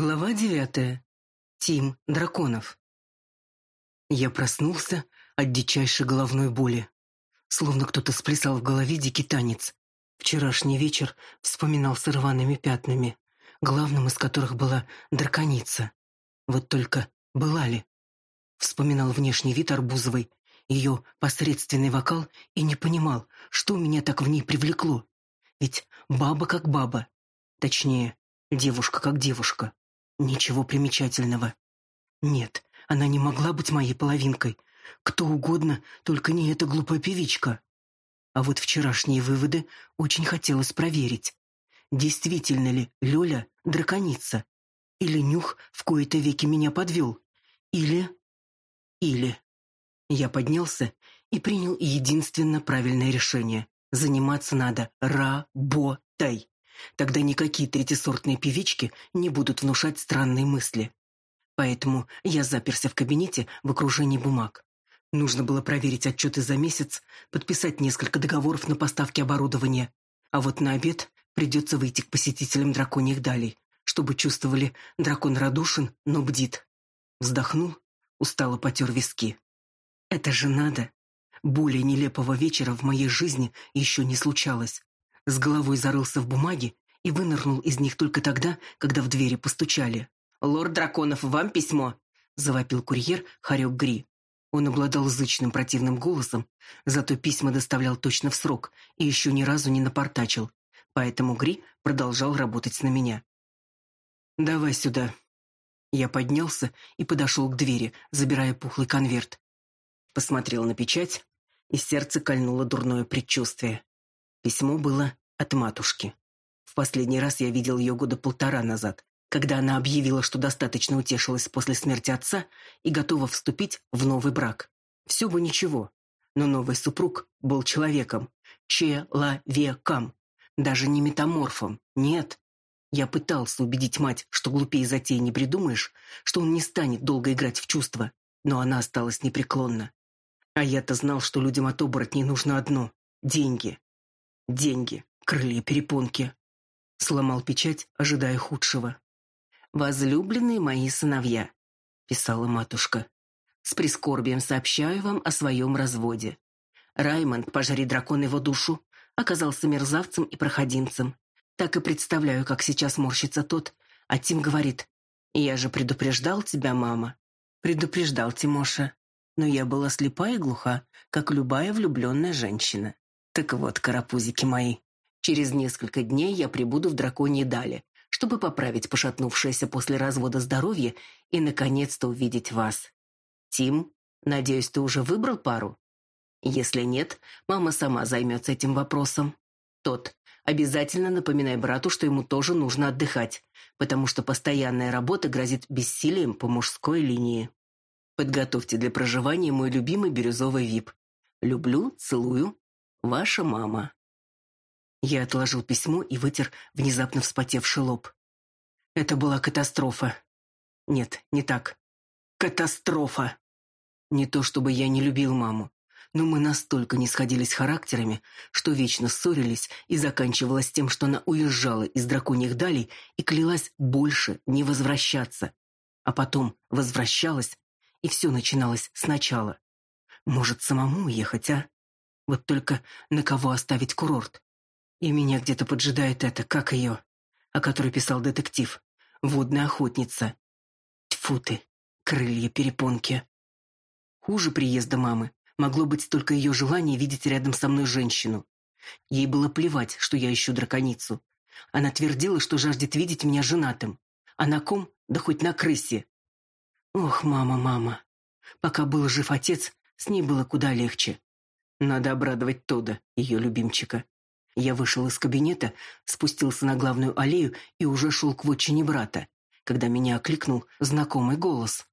Глава девятая. Тим Драконов. Я проснулся от дичайшей головной боли. Словно кто-то сплясал в голове дикий танец. Вчерашний вечер вспоминал с рваными пятнами, главным из которых была драконица. Вот только была ли? Вспоминал внешний вид Арбузовой, ее посредственный вокал и не понимал, что меня так в ней привлекло. Ведь баба как баба. Точнее, девушка как девушка. Ничего примечательного. Нет, она не могла быть моей половинкой. Кто угодно, только не эта глупая певичка. А вот вчерашние выводы очень хотелось проверить. Действительно ли Лёля драконица? Или нюх в кои-то веки меня подвел? Или... Или... Я поднялся и принял единственно правильное решение. Заниматься надо работой. Тогда никакие третисортные певички не будут внушать странные мысли. Поэтому я заперся в кабинете в окружении бумаг. Нужно было проверить отчеты за месяц, подписать несколько договоров на поставки оборудования. А вот на обед придется выйти к посетителям драконьих далей, чтобы чувствовали, дракон радушен, но бдит. Вздохнул, устало потер виски. Это же надо. Более нелепого вечера в моей жизни еще не случалось с головой зарылся в бумаги и вынырнул из них только тогда, когда в двери постучали. «Лорд Драконов, вам письмо!» — завопил курьер Харек Гри. Он обладал зычным противным голосом, зато письма доставлял точно в срок и еще ни разу не напортачил, поэтому Гри продолжал работать на меня. «Давай сюда». Я поднялся и подошел к двери, забирая пухлый конверт. Посмотрел на печать, и сердце кольнуло дурное предчувствие. Письмо было от матушки. В последний раз я видел ее года полтора назад, когда она объявила, что достаточно утешилась после смерти отца и готова вступить в новый брак. Все бы ничего, но новый супруг был человеком, человеком, даже не метаморфом, нет. Я пытался убедить мать, что глупее затеи не придумаешь, что он не станет долго играть в чувства, но она осталась непреклонна. А я-то знал, что людям от оборотней нужно одно — деньги. Деньги, крылья, перепонки. Сломал печать, ожидая худшего. «Возлюбленные мои сыновья», — писала матушка, — «с прискорбием сообщаю вам о своем разводе. Раймонд, пожари дракон его душу, оказался мерзавцем и проходимцем. Так и представляю, как сейчас морщится тот, а Тим говорит, «Я же предупреждал тебя, мама». Предупреждал Тимоша, но я была слепа и глуха, как любая влюбленная женщина. Так вот, карапузики мои, через несколько дней я прибуду в драконьей дали, чтобы поправить пошатнувшееся после развода здоровье и, наконец-то, увидеть вас. Тим, надеюсь, ты уже выбрал пару? Если нет, мама сама займется этим вопросом. Тот, обязательно напоминай брату, что ему тоже нужно отдыхать, потому что постоянная работа грозит бессилием по мужской линии. Подготовьте для проживания мой любимый бирюзовый вип. Люблю, целую, Ваша мама. Я отложил письмо и вытер внезапно вспотевший лоб. Это была катастрофа. Нет, не так. Катастрофа. Не то чтобы я не любил маму, но мы настолько не сходились характерами, что вечно ссорились и заканчивалось тем, что она уезжала из драконьих далей и клялась больше не возвращаться. А потом возвращалась, и все начиналось сначала. Может, самому уехать, а? Вот только на кого оставить курорт? И меня где-то поджидает это, как ее, о которой писал детектив. Водная охотница. Тьфу ты, крылья перепонки. Хуже приезда мамы могло быть только ее желание видеть рядом со мной женщину. Ей было плевать, что я ищу драконицу. Она твердила, что жаждет видеть меня женатым. А на ком? Да хоть на крысе. Ох, мама, мама. Пока был жив отец, с ней было куда легче. Надо обрадовать Тода, ее любимчика. Я вышел из кабинета, спустился на главную аллею и уже шел к вотчине брата, когда меня окликнул знакомый голос.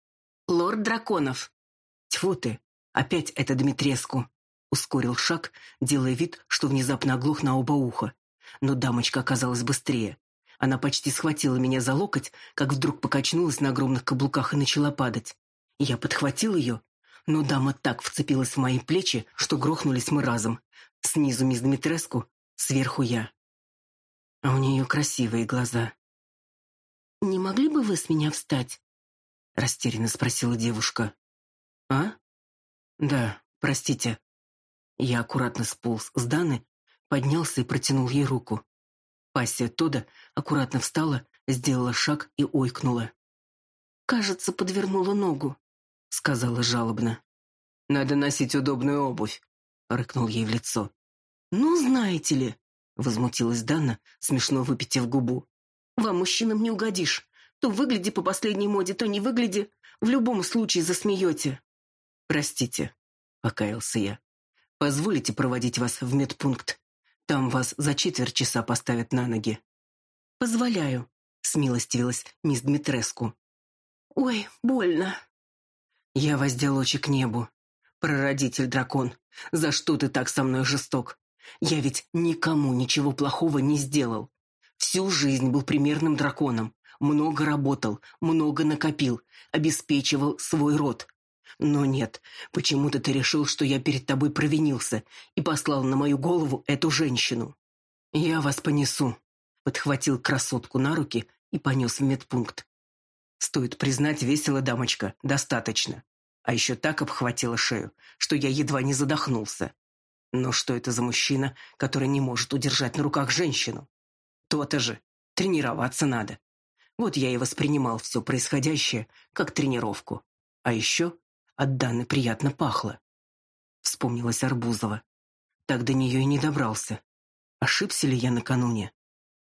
«Лорд Драконов!» «Тьфу ты! Опять это Дмитреску!» Ускорил шаг, делая вид, что внезапно оглох на оба уха. Но дамочка оказалась быстрее. Она почти схватила меня за локоть, как вдруг покачнулась на огромных каблуках и начала падать. Я подхватил ее, но дама так вцепилась в мои плечи, что грохнулись мы разом. Снизу мисс Дмитреску, сверху я. А у нее красивые глаза. не могли бы вы с меня встать?» — растерянно спросила девушка. «А? Да, простите». Я аккуратно сполз с Даны, поднялся и протянул ей руку. Пассия Тода аккуратно встала, сделала шаг и ойкнула. «Кажется, подвернула ногу», — сказала жалобно. «Надо носить удобную обувь», — рыкнул ей в лицо. «Ну, знаете ли», — возмутилась Дана, смешно выпитив губу. «Вам, мужчинам, не угодишь. То выгляди по последней моде, то не выгляди. В любом случае засмеете». «Простите», — покаялся я. «Позволите проводить вас в медпункт? Там вас за четверть часа поставят на ноги». «Позволяю», — смилостивилась мисс Дмитреску. «Ой, больно». Я воздел очи к небу. «Прародитель-дракон, за что ты так со мной жесток? Я ведь никому ничего плохого не сделал. Всю жизнь был примерным драконом, много работал, много накопил, обеспечивал свой род. Но нет, почему-то ты решил, что я перед тобой провинился и послал на мою голову эту женщину. Я вас понесу, подхватил красотку на руки и понес в медпункт. Стоит признать, весело дамочка, достаточно. А еще так обхватила шею, что я едва не задохнулся. Но что это за мужчина, который не может удержать на руках женщину? То-то же. Тренироваться надо. Вот я и воспринимал все происходящее как тренировку. А еще от Даны приятно пахло. Вспомнилась Арбузова. Так до нее и не добрался. Ошибся ли я накануне?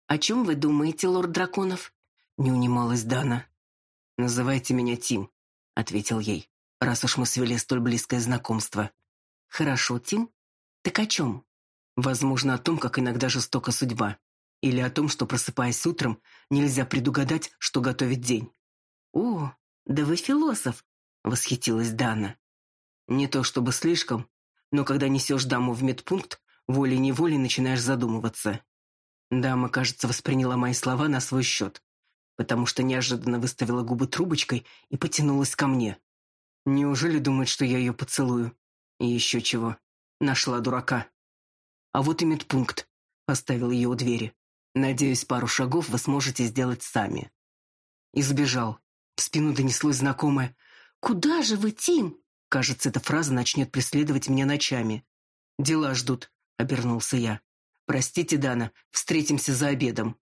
«О чем вы думаете, лорд Драконов?» Не унималась Дана. «Называйте меня Тим», — ответил ей, раз уж мы свели столь близкое знакомство. «Хорошо, Тим. Так о чем?» «Возможно, о том, как иногда жестока судьба. Или о том, что, просыпаясь утром, нельзя предугадать, что готовит день». «О, да вы философ», — восхитилась Дана. «Не то чтобы слишком, но когда несешь даму в медпункт, волей-неволей начинаешь задумываться». Дама, кажется, восприняла мои слова на свой счет потому что неожиданно выставила губы трубочкой и потянулась ко мне. Неужели думает, что я ее поцелую? И еще чего. Нашла дурака. А вот и медпункт. Поставил ее у двери. Надеюсь, пару шагов вы сможете сделать сами. И сбежал. В спину донеслось знакомое «Куда же вы, Тим?» Кажется, эта фраза начнет преследовать меня ночами. «Дела ждут», — обернулся я. «Простите, Дана, встретимся за обедом».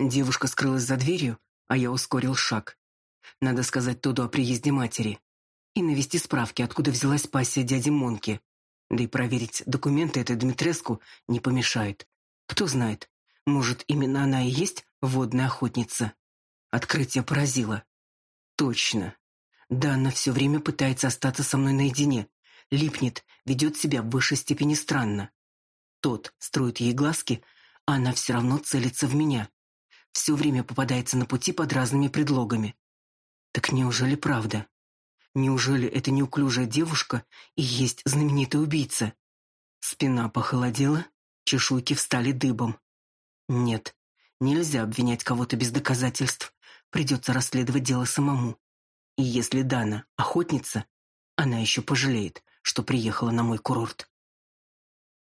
Девушка скрылась за дверью, а я ускорил шаг. Надо сказать Тоду о приезде матери. И навести справки, откуда взялась пассия дяди Монки. Да и проверить документы этой Дмитреску не помешает. Кто знает, может, именно она и есть водная охотница. Открытие поразило. Точно. Данна все время пытается остаться со мной наедине. Липнет, ведет себя в высшей степени странно. Тот строит ей глазки, а она все равно целится в меня все время попадается на пути под разными предлогами. Так неужели правда? Неужели эта неуклюжая девушка и есть знаменитый убийца? Спина похолодела, чешуйки встали дыбом. Нет, нельзя обвинять кого-то без доказательств. Придется расследовать дело самому. И если Дана охотница, она еще пожалеет, что приехала на мой курорт.